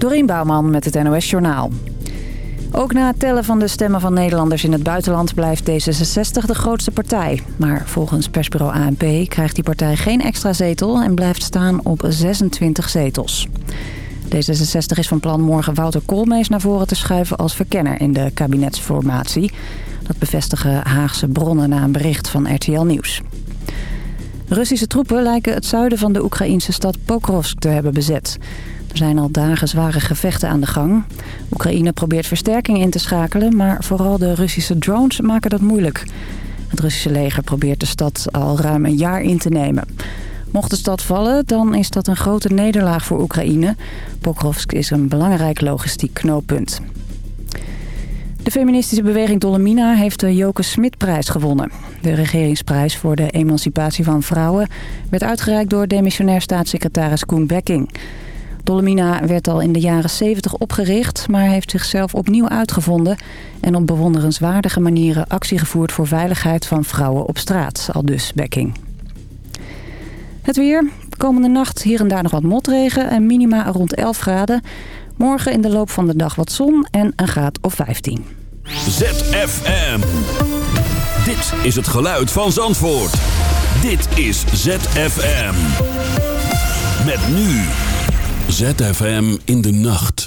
Dorien Bouwman met het NOS Journaal. Ook na het tellen van de stemmen van Nederlanders in het buitenland blijft D66 de grootste partij. Maar volgens persbureau ANP krijgt die partij geen extra zetel en blijft staan op 26 zetels. D66 is van plan morgen Wouter Koolmees naar voren te schuiven als verkenner in de kabinetsformatie. Dat bevestigen Haagse bronnen na een bericht van RTL Nieuws. Russische troepen lijken het zuiden van de Oekraïnse stad Pokrovsk te hebben bezet. Er zijn al dagen zware gevechten aan de gang. Oekraïne probeert versterking in te schakelen, maar vooral de Russische drones maken dat moeilijk. Het Russische leger probeert de stad al ruim een jaar in te nemen. Mocht de stad vallen, dan is dat een grote nederlaag voor Oekraïne. Pokrovsk is een belangrijk logistiek knooppunt. De feministische beweging Dolomina heeft de Joke Smitprijs gewonnen. De regeringsprijs voor de emancipatie van vrouwen werd uitgereikt door demissionair staatssecretaris Koen Bekking. Dolomina werd al in de jaren 70 opgericht, maar heeft zichzelf opnieuw uitgevonden... en op bewonderenswaardige manieren actie gevoerd voor veiligheid van vrouwen op straat, al dus Bekking. Het weer. Komende nacht hier en daar nog wat motregen en minima rond 11 graden. Morgen in de loop van de dag wat zon en een graad of 15. ZFM. Dit is het geluid van Zandvoort. Dit is ZFM. Met nu ZFM in de nacht.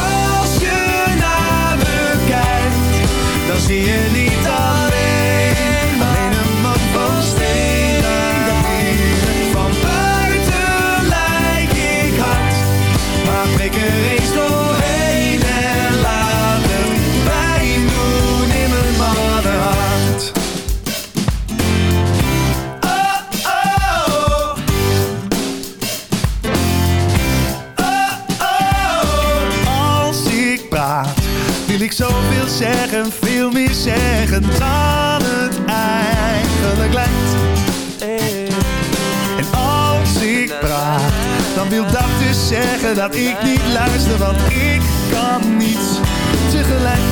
zie je niet alleen, maar alleen een man van steen. Van buiten lijk ik hard, maar breek er eens doorheen en laat Bij pijn doen in mijn mannenhart. Oh, oh, oh, oh. Als ik praat, wil ik zoveel zeggen zeggen dan het eigenlijk lijkt. En als ik praat, dan wil dat dus zeggen dat ik niet luister, want ik kan niet tegelijk.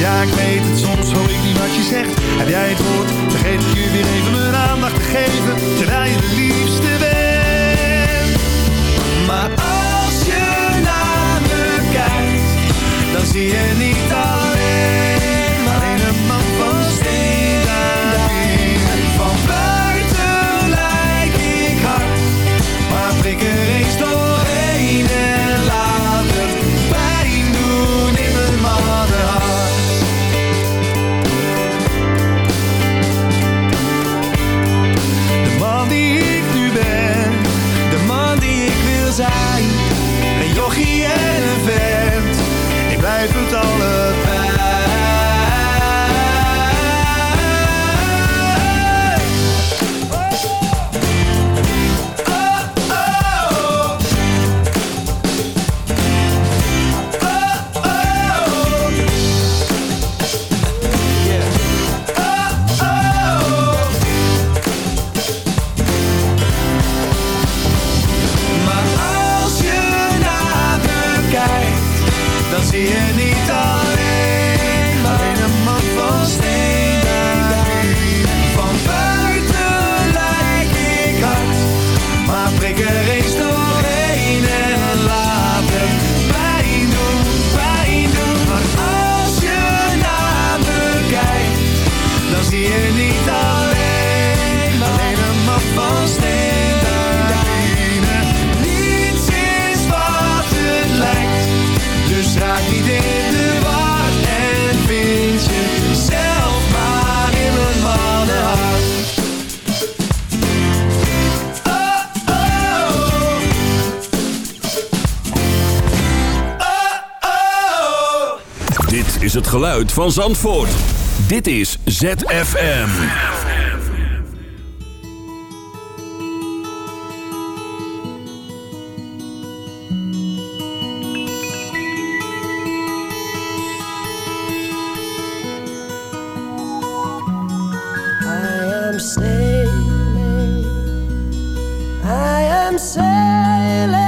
Ja, ik weet het, soms hoor ik niet wat je zegt. Heb jij het woord, dan ik je weer even mijn aandacht te geven, terwijl je de liefste zie je niet geluid van Zandvoort. Dit is ZFM. I am sailing. I am sailing.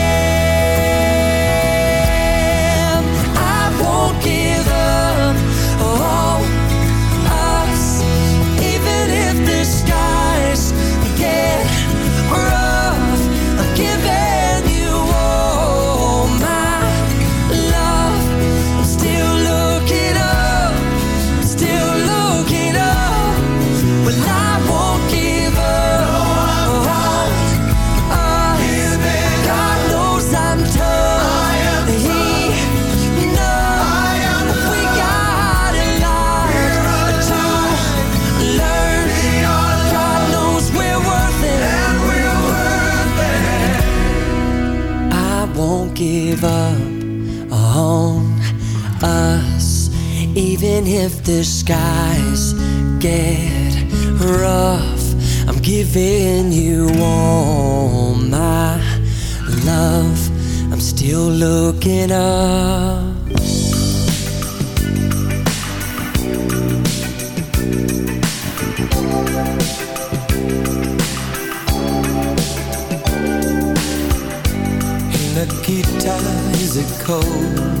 even if the skies get rough, I'm giving you all my love. I'm still looking up. In the guitar is it cold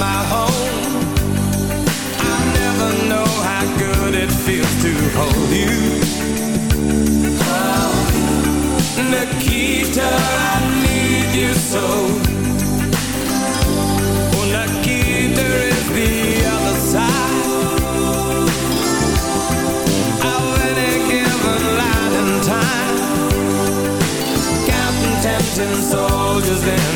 my home I never know how good it feels to hold you oh, Nikita, I need you so oh, the other side Of any given time soldiers in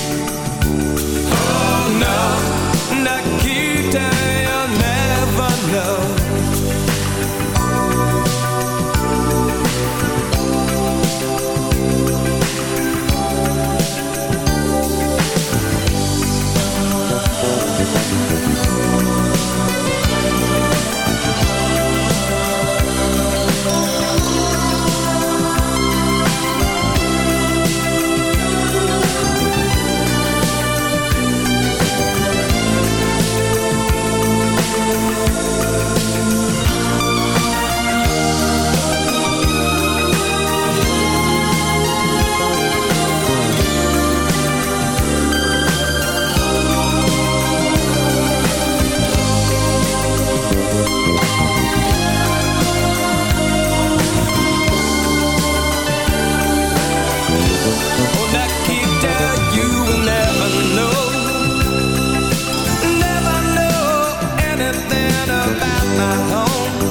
anything about my home.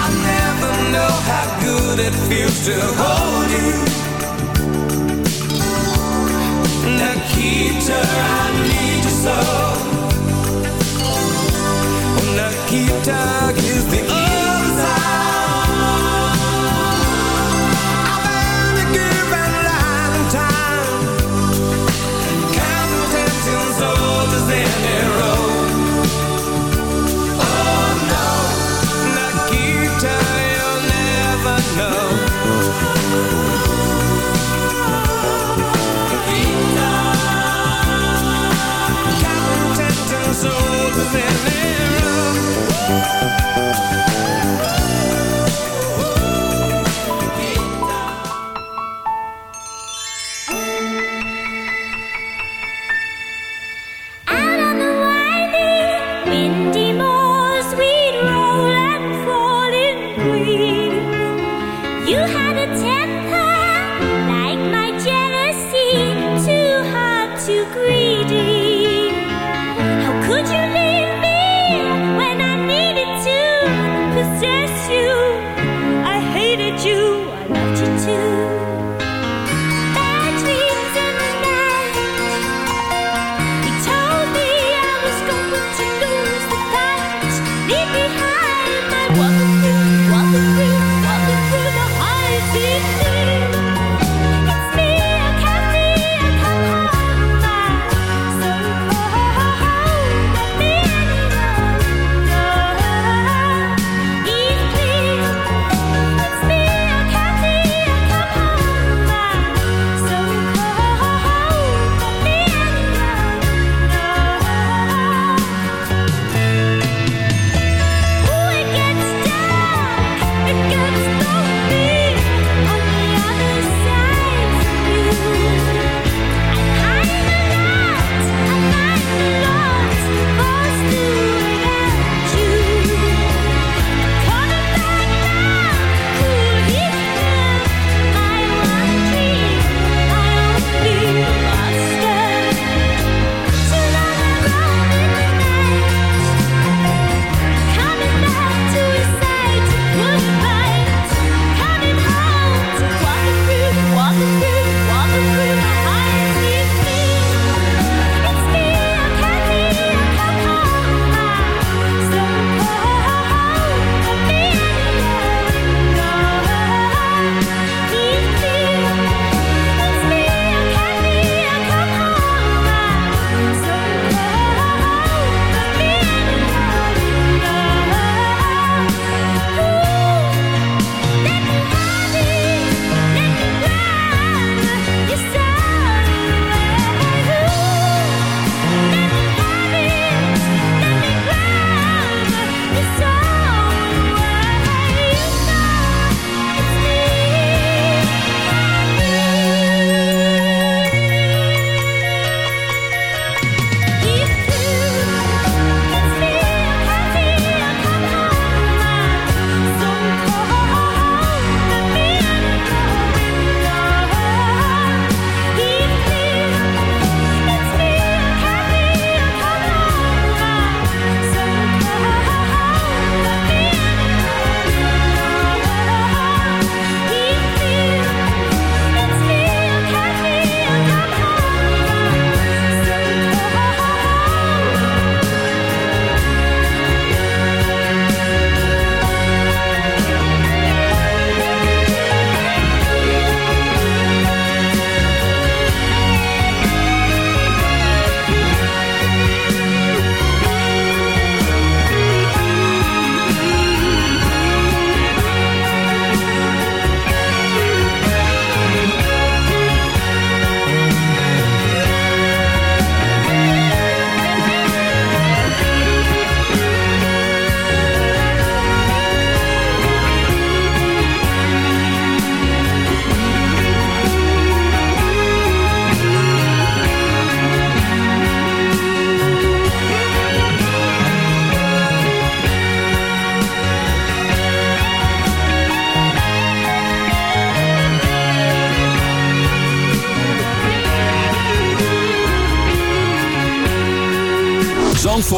I will never know how good it feels to hold you. Nikita, I need you so. Nikita is the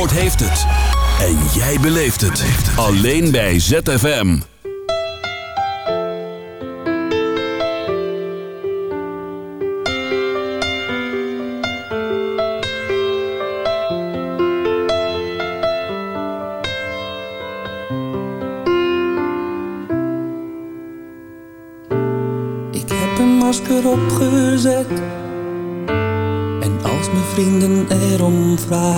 Zandvoort heeft het. En jij beleeft het. Alleen bij ZFM. Ik heb een masker opgezet. En als mijn vrienden erom vragen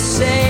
say